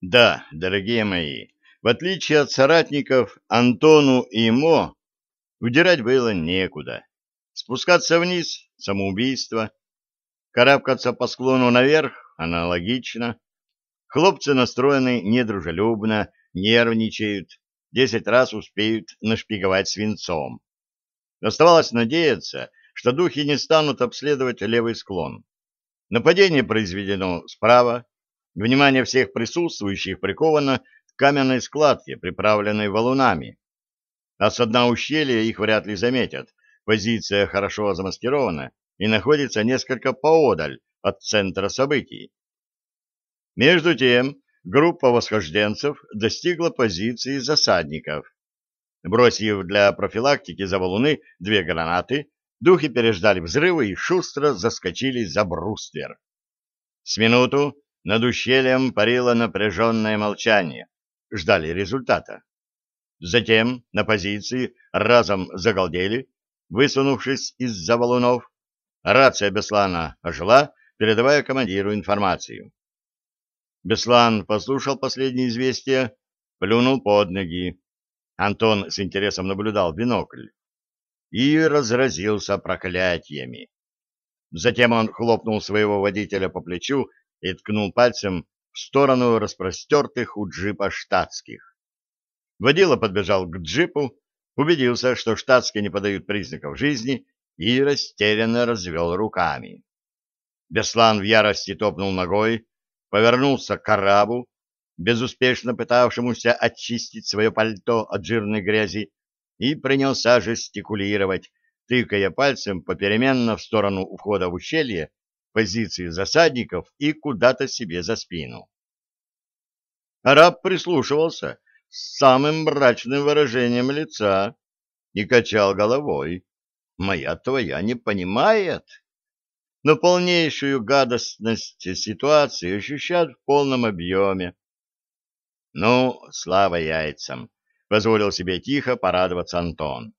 Да, дорогие мои, в отличие от соратников, Антону и Мо удирать было некуда. Спускаться вниз — самоубийство. Карабкаться по склону наверх — аналогично. Хлопцы настроены недружелюбно, нервничают, десять раз успеют нашпиговать свинцом. Оставалось надеяться, что духи не станут обследовать левый склон. Нападение произведено справа, внимание всех присутствующих приковано к каменной складке, приправленной валунами. А с дна ущелья их вряд ли заметят, позиция хорошо замаскирована и находится несколько поодаль от центра событий. Между тем, группа восхожденцев достигла позиции засадников. Бросив для профилактики за валуны две гранаты, духи переждали взрывы и шустро заскочили за бруствер. С минуту над ущельем парило напряженное молчание. Ждали результата. Затем на позиции разом загалдели, высунувшись из-за валунов. Рация Беслана ожила, передавая командиру информацию. Беслан послушал последнее известие, плюнул под ноги. Антон с интересом наблюдал бинокль и разразился проклятиями. Затем он хлопнул своего водителя по плечу и ткнул пальцем в сторону распростертых у джипа штатских. Водила подбежал к джипу, убедился, что штатские не подают признаков жизни, и растерянно развел руками. Беслан в ярости топнул ногой, повернулся к арабу, безуспешно пытавшемуся очистить свое пальто от жирной грязи, и принялся жестикулировать, тыкая пальцем попеременно в сторону входа в ущелье, позиции засадников и куда-то себе за спину. Араб прислушивался с самым мрачным выражением лица и качал головой. «Моя твоя не понимает» но полнейшую гадостность ситуации ощущают в полном объеме. Ну, слава яйцам, позволил себе тихо порадоваться Антон.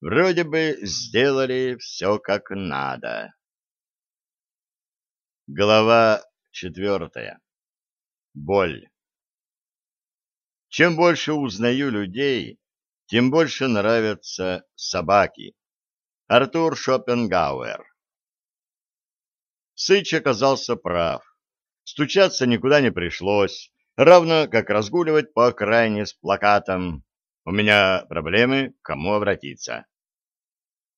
Вроде бы сделали все как надо. Глава четвертая. Боль. Чем больше узнаю людей, тем больше нравятся собаки. Артур Шопенгауэр Сыч оказался прав. Стучаться никуда не пришлось, равно как разгуливать по окраине с плакатом «У меня проблемы, кому обратиться?».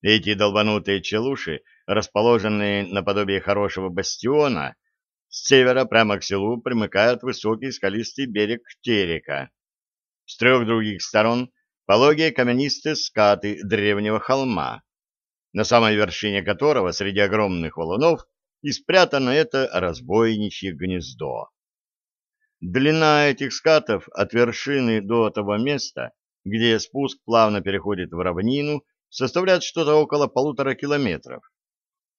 Эти долбанутые челуши, расположенные наподобие хорошего бастиона, с севера прямо к селу примыкают высокий скалистый берег Терека. С трех других сторон пологие каменистые скаты древнего холма, на самой вершине которого среди огромных валунов и спрятано это разбойничье гнездо. Длина этих скатов от вершины до того места, где спуск плавно переходит в равнину, составляет что-то около полутора километров.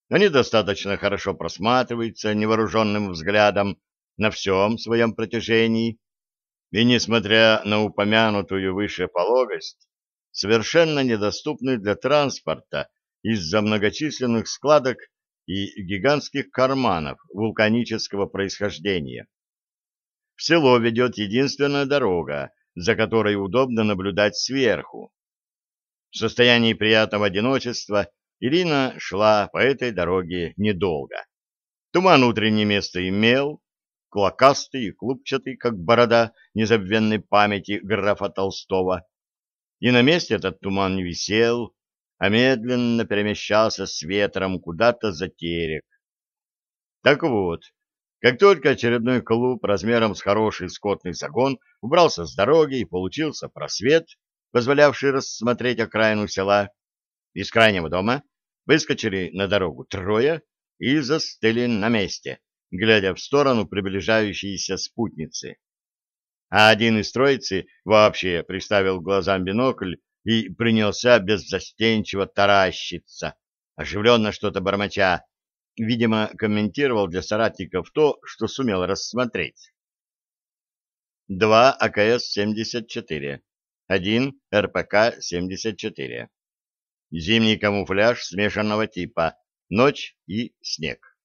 Они достаточно хорошо просматриваются невооруженным взглядом на всем своем протяжении, и, несмотря на упомянутую выше пологость, совершенно недоступны для транспорта из-за многочисленных складок и гигантских карманов вулканического происхождения. В село ведет единственная дорога, за которой удобно наблюдать сверху. В состоянии приятного одиночества Ирина шла по этой дороге недолго. Туман утреннее место имел, клокастый и клубчатый, как борода незабвенной памяти графа Толстого. И на месте этот туман не висел, а медленно перемещался с ветром куда-то за терек. Так вот, как только очередной клуб размером с хороший скотный загон убрался с дороги и получился просвет, позволявший рассмотреть окраину села, из крайнего дома выскочили на дорогу трое и застыли на месте, глядя в сторону приближающейся спутницы. А один из троицы вообще приставил глазам бинокль и принялся беззастенчиво таращиться, оживленно что-то бормоча, видимо, комментировал для соратников то, что сумел рассмотреть. Два АКС-74, один РПК-74. Зимний камуфляж смешанного типа, ночь и снег.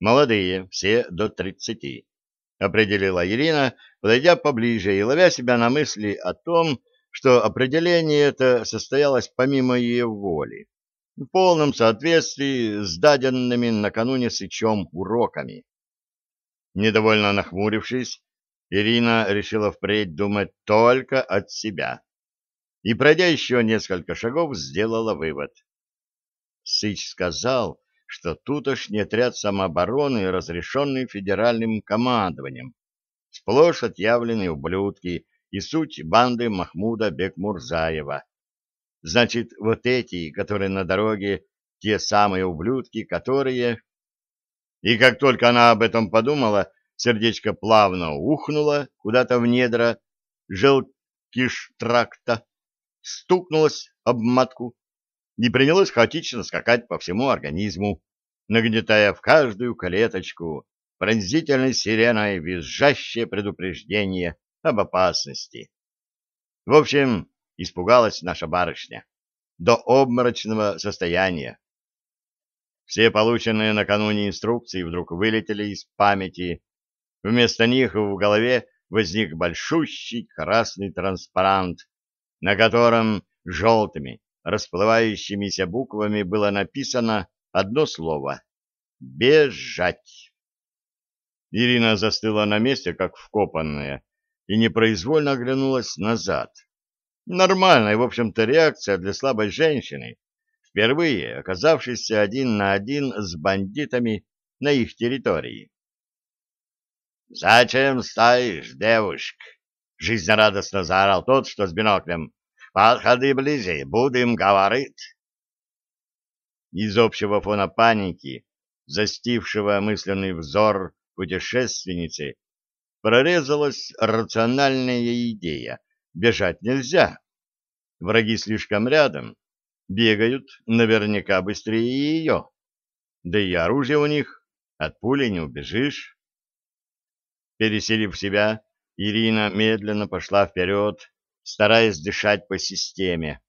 Молодые, все до 30. определила Ирина, подойдя поближе и ловя себя на мысли о том, что определение это состоялось помимо ее воли, в полном соответствии с даденными накануне Сычом уроками. Недовольно нахмурившись, Ирина решила впредь думать только от себя. И, пройдя еще несколько шагов, сделала вывод. Сыч сказал, что тутошний отряд самообороны, разрешенный федеральным командованием, сплошь отъявленные ублюдки и суть банды Махмуда Бекмурзаева. Значит, вот эти, которые на дороге, те самые ублюдки, которые... И как только она об этом подумала, сердечко плавно ухнуло куда-то в недра желкиш-тракта, стукнулось об матку и принялось хаотично скакать по всему организму, нагнетая в каждую клеточку пронзительной сиреной визжащее предупреждение об опасности. В общем, испугалась наша барышня до обморочного состояния. Все полученные накануне инструкции вдруг вылетели из памяти. Вместо них в голове возник большущий красный транспарант, на котором желтыми, расплывающимися буквами было написано одно слово — «бежать». Ирина застыла на месте, как вкопанная, и непроизвольно оглянулась назад. Нормальная, в общем-то, реакция для слабой женщины, впервые оказавшейся один на один с бандитами на их территории. «Зачем стоишь, девушка?» — жизнерадостно заорал тот, что с биноклем. «Подходи ближе, будем говорить». Из общего фона паники, застившего мысленный взор путешественницы, прорезалась рациональная идея. Бежать нельзя. Враги слишком рядом, бегают наверняка быстрее ее. Да и оружие у них, от пули не убежишь. Переселив себя, Ирина медленно пошла вперед, стараясь дышать по системе.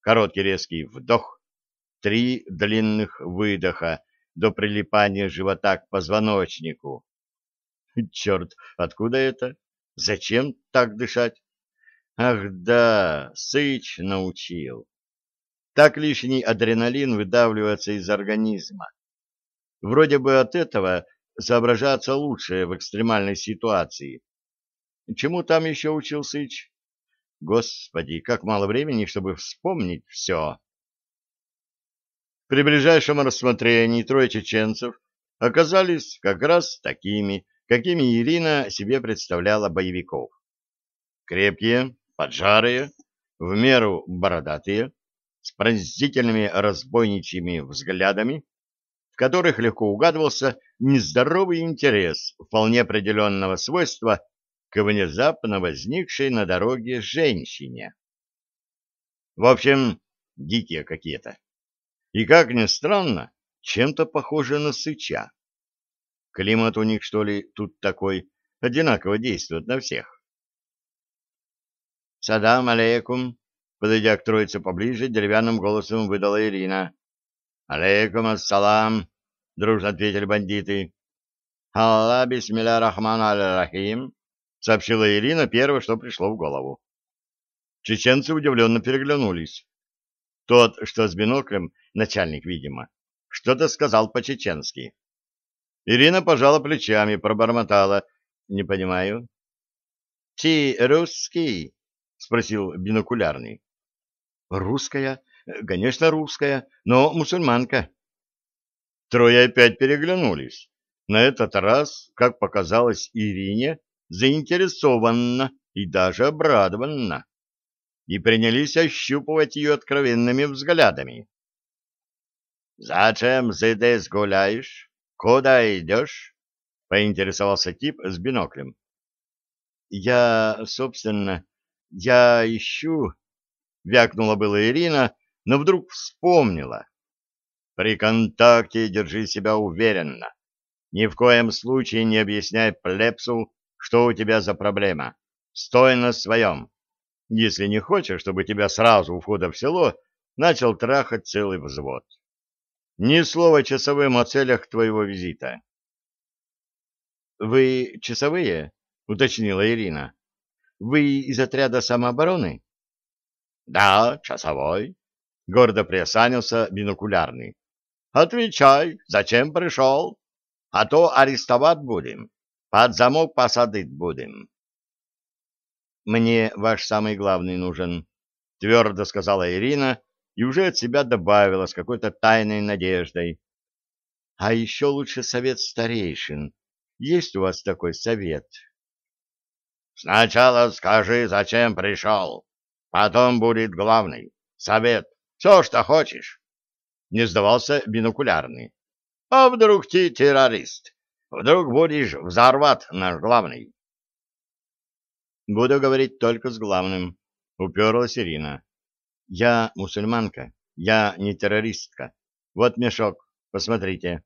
Короткий резкий вдох, три длинных выдоха до прилипания живота к позвоночнику. Черт, откуда это? Зачем так дышать? Ах да, Сыч научил. Так лишний адреналин выдавливается из организма. Вроде бы от этого соображаться лучше в экстремальной ситуации. Чему там еще учил Сыч? Господи, как мало времени, чтобы вспомнить все. При ближайшем рассмотрении трое чеченцев оказались как раз такими, какими Ирина себе представляла боевиков. Крепкие, поджарые, в меру бородатые, с пронзительными разбойничьими взглядами, в которых легко угадывался нездоровый интерес вполне определенного свойства к внезапно возникшей на дороге женщине. В общем, дикие какие-то. И, как ни странно, чем-то похожи на сыча. Климат у них, что ли, тут такой, одинаково действует на всех. «Садам алейкум», подойдя к троице поближе, деревянным голосом выдала Ирина. «Алейкум ассалам», — дружно ответили бандиты. «Алла бисмилля рахман аль-рахим», — сообщила Ирина первое, что пришло в голову. Чеченцы удивленно переглянулись. Тот, что с биноклем, начальник, видимо, что-то сказал по-чеченски. Ирина пожала плечами, пробормотала. Не понимаю. Ти русский? спросил бинокулярный. Русская? Конечно, русская, но мусульманка. Трое опять переглянулись. На этот раз, как показалось Ирине, заинтересованно и даже обрадованно. И принялись ощупывать ее откровенными взглядами. «Зачем здесь гуляешь?» «Куда идешь?» — поинтересовался тип с биноклем. «Я, собственно, я ищу...» — вякнула была Ирина, но вдруг вспомнила. «При контакте держи себя уверенно. Ни в коем случае не объясняй плепсу, что у тебя за проблема. Стой на своем. Если не хочешь, чтобы тебя сразу у входа в село начал трахать целый взвод». Ни слова часовым о целях твоего визита. Вы часовые? уточнила Ирина. Вы из отряда самообороны? Да, часовой, гордо приосанился бинокулярный. Отвечай, зачем пришел? А то арестовать будем, под замок посадить будем. Мне ваш самый главный нужен, твердо сказала Ирина и уже от себя добавила с какой-то тайной надеждой. А еще лучше совет старейшин. Есть у вас такой совет? Сначала скажи, зачем пришел. Потом будет главный. Совет. Все, что хочешь. Не сдавался бинокулярный. А вдруг ты террорист? Вдруг будешь взорвать наш главный? Буду говорить только с главным. Уперлась Ирина. Я мусульманка. Я не террористка. Вот мешок. Посмотрите.